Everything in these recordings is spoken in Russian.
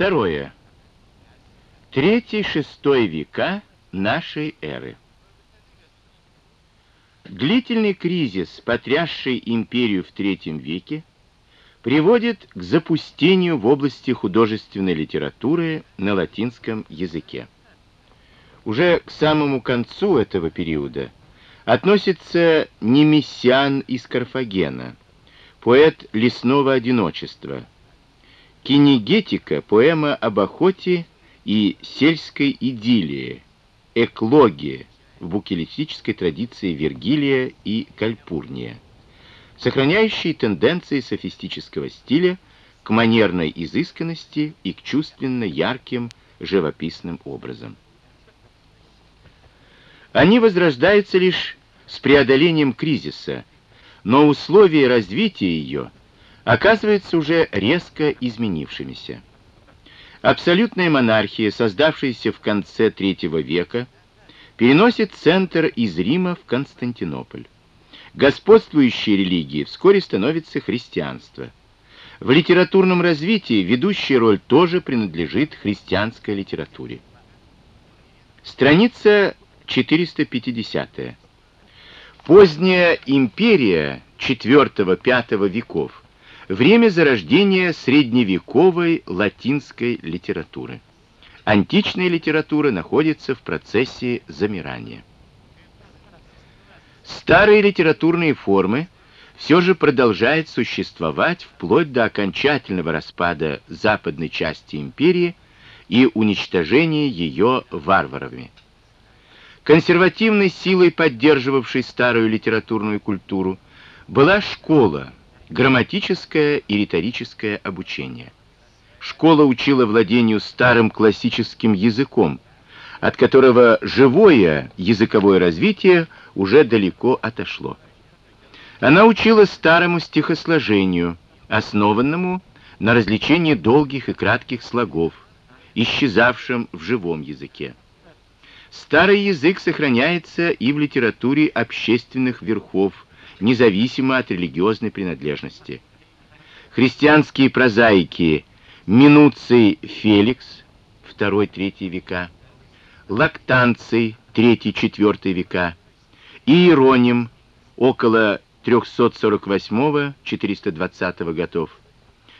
Второе. Третий-шестой века нашей эры. Длительный кризис, потрясший империю в третьем веке, приводит к запустению в области художественной литературы на латинском языке. Уже к самому концу этого периода относится Немесиан из Карфагена, поэт лесного одиночества, Кинегетика, поэма об охоте и сельской идиллии, эклогия в букелистической традиции Вергилия и Кальпурния, сохраняющие тенденции софистического стиля к манерной изысканности и к чувственно ярким живописным образом. Они возрождаются лишь с преодолением кризиса, но условия развития ее оказываются уже резко изменившимися. Абсолютная монархия, создавшаяся в конце III века, переносит центр из Рима в Константинополь. Господствующей религией вскоре становится христианство. В литературном развитии ведущая роль тоже принадлежит христианской литературе. Страница 450. -я. Поздняя империя IV-V веков. Время зарождения средневековой латинской литературы. Античная литература находится в процессе замирания. Старые литературные формы все же продолжают существовать вплоть до окончательного распада западной части империи и уничтожения ее варварами. Консервативной силой, поддерживавшей старую литературную культуру, была школа, грамматическое и риторическое обучение. Школа учила владению старым классическим языком, от которого живое языковое развитие уже далеко отошло. Она учила старому стихосложению, основанному на развлечении долгих и кратких слогов, исчезавшим в живом языке. Старый язык сохраняется и в литературе общественных верхов, независимо от религиозной принадлежности. Христианские прозаики Минуций Феликс, II-III века, Лактанций, III-IV века, Иероним, около 348-420 годов,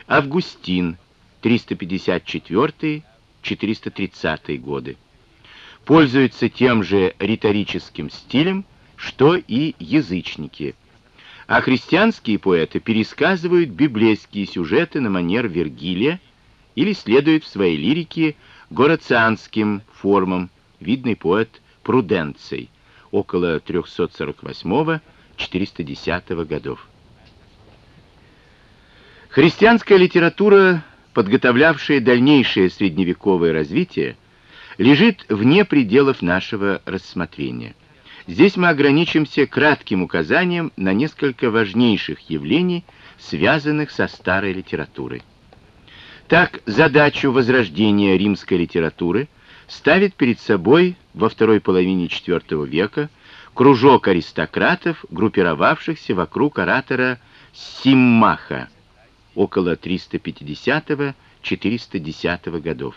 Августин, 354-430 годы пользуются тем же риторическим стилем, что и язычники. А христианские поэты пересказывают библейские сюжеты на манер Вергилия или следуют в своей лирике горацианским формам, видный поэт Пруденций, около 348-410 годов. Христианская литература, подготовлявшая дальнейшее средневековое развитие, лежит вне пределов нашего рассмотрения. Здесь мы ограничимся кратким указанием на несколько важнейших явлений, связанных со старой литературой. Так, задачу возрождения римской литературы ставит перед собой во второй половине IV века кружок аристократов, группировавшихся вокруг оратора Симмаха около 350-410 годов.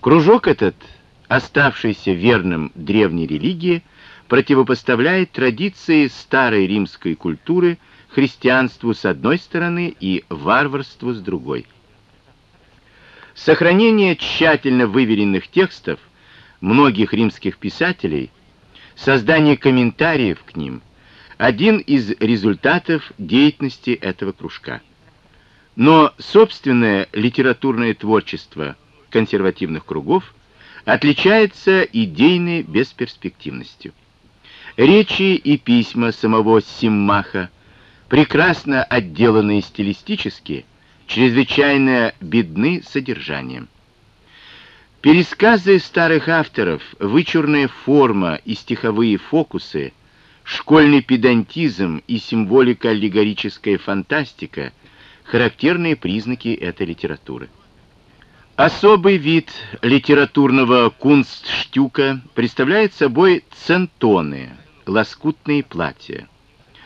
Кружок этот, оставшийся верным древней религии, противопоставляет традиции старой римской культуры христианству с одной стороны и варварству с другой. Сохранение тщательно выверенных текстов многих римских писателей, создание комментариев к ним – один из результатов деятельности этого кружка. Но собственное литературное творчество – консервативных кругов отличается идейной бесперспективностью. Речи и письма самого Симмаха, прекрасно отделанные стилистически, чрезвычайно бедны содержанием. Пересказы старых авторов, вычурная форма и стиховые фокусы, школьный педантизм и символика-аллегорическая фантастика – характерные признаки этой литературы. Особый вид литературного кунстштюка представляет собой центоны, лоскутные платья.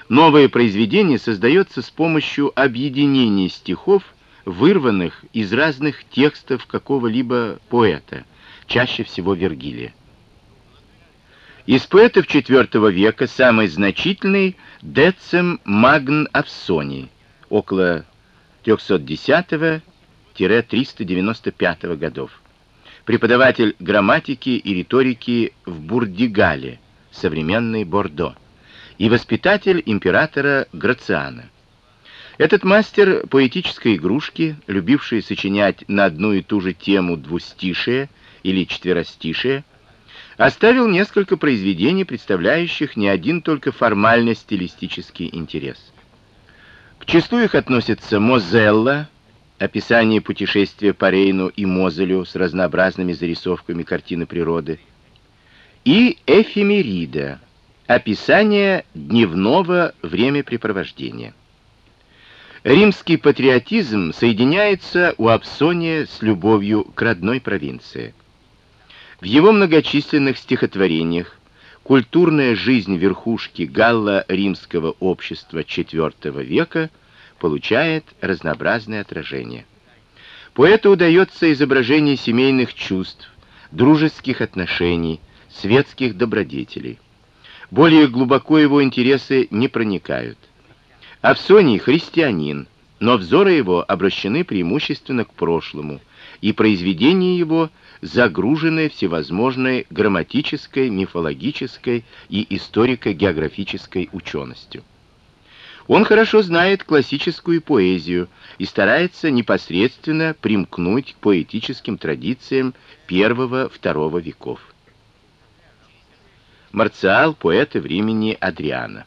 Новое произведение создается с помощью объединения стихов вырванных из разных текстов какого-либо поэта, чаще всего Вергилия. Из поэтов IV века самый значительный Децем Магн Авсоний, около 310-395 годов. Преподаватель грамматики и риторики в Бурдигале, современный Бордо, и воспитатель императора Грациана. Этот мастер поэтической игрушки, любивший сочинять на одну и ту же тему двустишие или четверостишие, оставил несколько произведений, представляющих не один только формально-стилистический интерес. К числу их относятся «Мозелла», описание путешествия по Рейну и Мозелю с разнообразными зарисовками картины природы, и «Эфемерида», описание дневного времяпрепровождения. Римский патриотизм соединяется у Апсония с любовью к родной провинции. В его многочисленных стихотворениях культурная жизнь верхушки галло-римского общества IV века получает разнообразное отражение. Поэту удается изображение семейных чувств, дружеских отношений, светских добродетелей. Более глубоко его интересы не проникают. Авсоний христианин, но взоры его обращены преимущественно к прошлому, и произведения его загружены всевозможной грамматической, мифологической и историко-географической ученостью. Он хорошо знает классическую поэзию и старается непосредственно примкнуть к поэтическим традициям первого-второго веков. Марциал, поэты времени Адриана.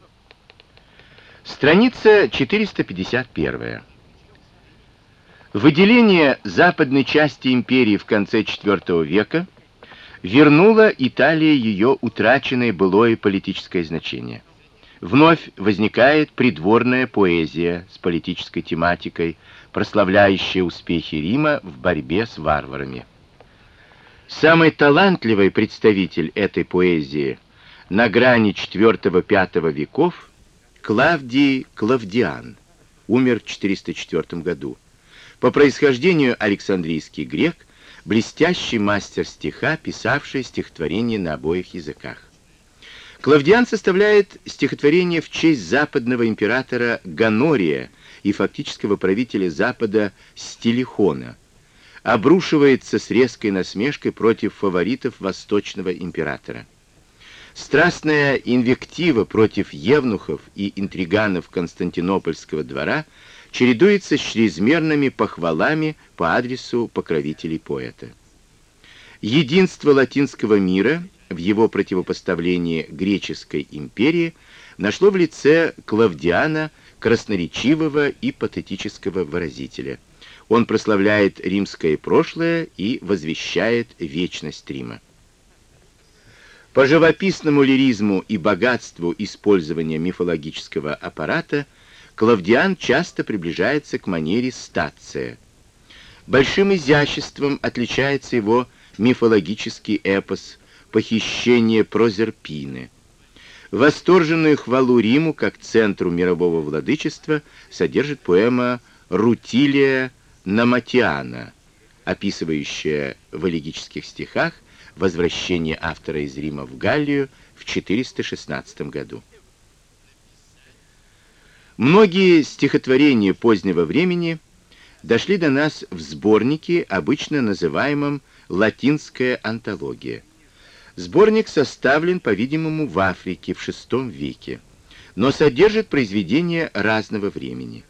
Страница 451. Выделение западной части империи в конце IV века вернуло Италии ее утраченное былое политическое значение. Вновь возникает придворная поэзия с политической тематикой, прославляющая успехи Рима в борьбе с варварами. Самый талантливый представитель этой поэзии на грани IV-V веков Клавдий Клавдиан, умер в 404 году. По происхождению Александрийский грек, блестящий мастер стиха, писавший стихотворения на обоих языках. Клавдиан составляет стихотворение в честь западного императора Ганория и фактического правителя Запада Стилихона, обрушивается с резкой насмешкой против фаворитов восточного императора. Страстная инвектива против евнухов и интриганов Константинопольского двора чередуется с чрезмерными похвалами по адресу покровителей поэта. Единство латинского мира в его противопоставлении греческой империи нашло в лице Клавдиана красноречивого и патетического выразителя. Он прославляет римское прошлое и возвещает вечность Рима. По живописному лиризму и богатству использования мифологического аппарата Клавдиан часто приближается к манере стация. Большим изяществом отличается его мифологический эпос «Похищение Прозерпины». Восторженную хвалу Риму как центру мирового владычества содержит поэма «Рутилия Наматиана», описывающая в элегических стихах возвращение автора из Рима в Галлию в 416 году. Многие стихотворения позднего времени дошли до нас в сборнике, обычно называемом «Латинская антология». Сборник составлен, по-видимому, в Африке в VI веке, но содержит произведения разного времени.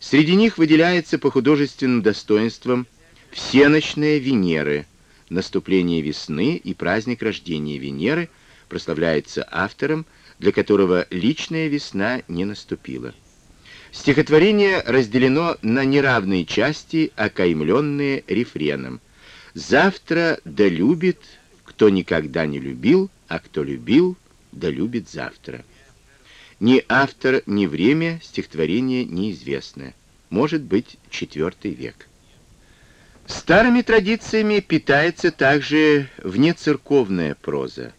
Среди них выделяется по художественным достоинствам «Всеночная Венеры», наступление весны и праздник рождения Венеры прославляется автором, для которого личная весна не наступила. Стихотворение разделено на неравные части, окаймленные рефреном. «Завтра да кто никогда не любил, а кто любил, да любит завтра». Ни автор, ни время стихотворения неизвестно. Может быть, IV век. Старыми традициями питается также внецерковная проза.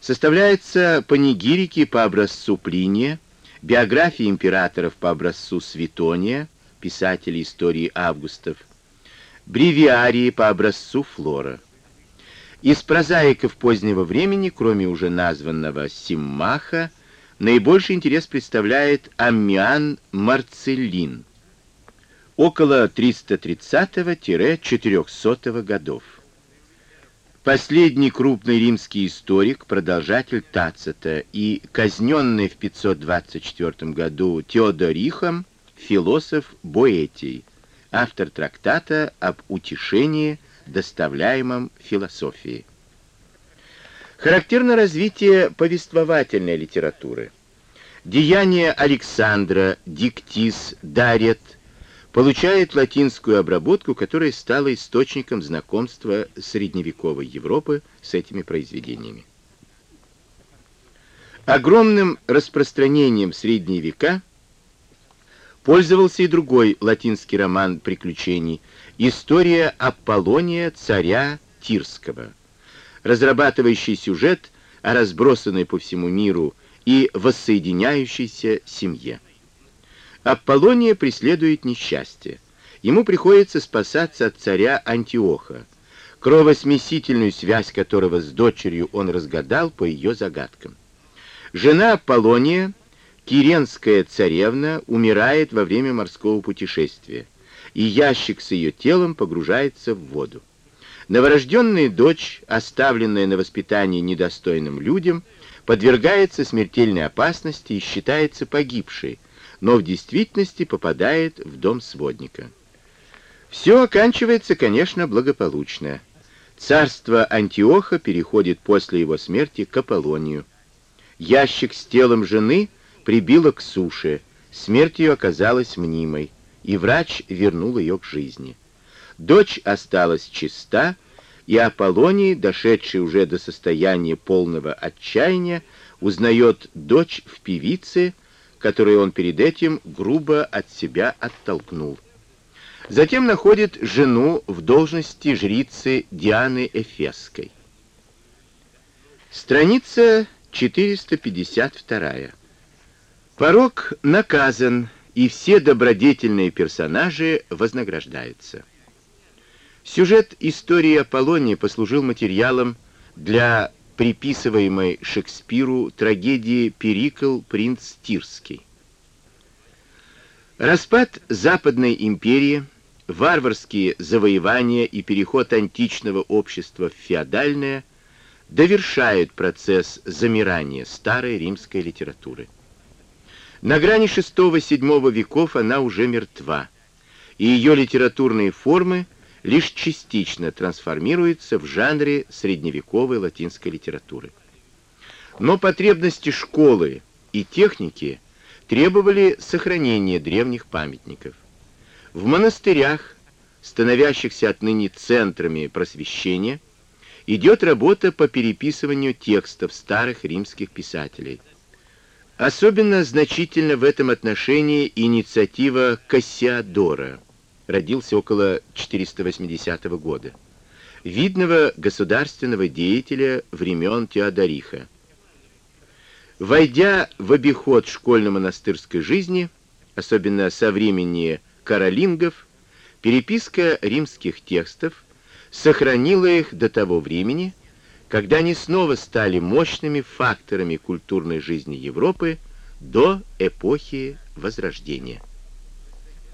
Составляются панигирики по образцу Плиния, биографии императоров по образцу Светония, писателей истории Августов, бревиарии по образцу Флора. Из прозаиков позднего времени, кроме уже названного Симмаха, наибольший интерес представляет Аммиан Марцеллин, около 330-400 годов. Последний крупный римский историк, продолжатель Тацита и казненный в 524 году Теодорихом, философ Боэтий, автор трактата об утешении, доставляемом философии. Характерно развитие повествовательной литературы. Деяния Александра, Диктис, Дарет – получает латинскую обработку, которая стала источником знакомства средневековой Европы с этими произведениями. Огромным распространением в средние века пользовался и другой латинский роман приключений «История Аполлония царя Тирского», разрабатывающий сюжет о разбросанной по всему миру и воссоединяющейся семье. Аполлония преследует несчастье. Ему приходится спасаться от царя Антиоха, кровосмесительную связь которого с дочерью он разгадал по ее загадкам. Жена Аполлония, Киренская царевна, умирает во время морского путешествия, и ящик с ее телом погружается в воду. Новорожденная дочь, оставленная на воспитание недостойным людям, подвергается смертельной опасности и считается погибшей, но в действительности попадает в дом сводника. Все оканчивается, конечно, благополучно. Царство Антиоха переходит после его смерти к Аполлонию. Ящик с телом жены прибило к суше, смерть ее оказалась мнимой, и врач вернул ее к жизни. Дочь осталась чиста, и Аполлоний, дошедший уже до состояния полного отчаяния, узнает дочь в певице, которую он перед этим грубо от себя оттолкнул. Затем находит жену в должности жрицы Дианы Эфесской. Страница 452. Порок наказан, и все добродетельные персонажи вознаграждаются. Сюжет истории Аполлонии послужил материалом для приписываемой Шекспиру трагедии «Перикл. Принц Тирский». Распад Западной империи, варварские завоевания и переход античного общества в феодальное довершают процесс замирания старой римской литературы. На грани VI-VII веков она уже мертва, и ее литературные формы – лишь частично трансформируется в жанре средневековой латинской литературы. Но потребности школы и техники требовали сохранения древних памятников. В монастырях, становящихся отныне центрами просвещения, идет работа по переписыванию текстов старых римских писателей. Особенно значительно в этом отношении инициатива Кассиадора – родился около 480 года, видного государственного деятеля времен Теодориха. Войдя в обиход школьно-монастырской жизни, особенно со времени каролингов, переписка римских текстов сохранила их до того времени, когда они снова стали мощными факторами культурной жизни Европы до эпохи Возрождения.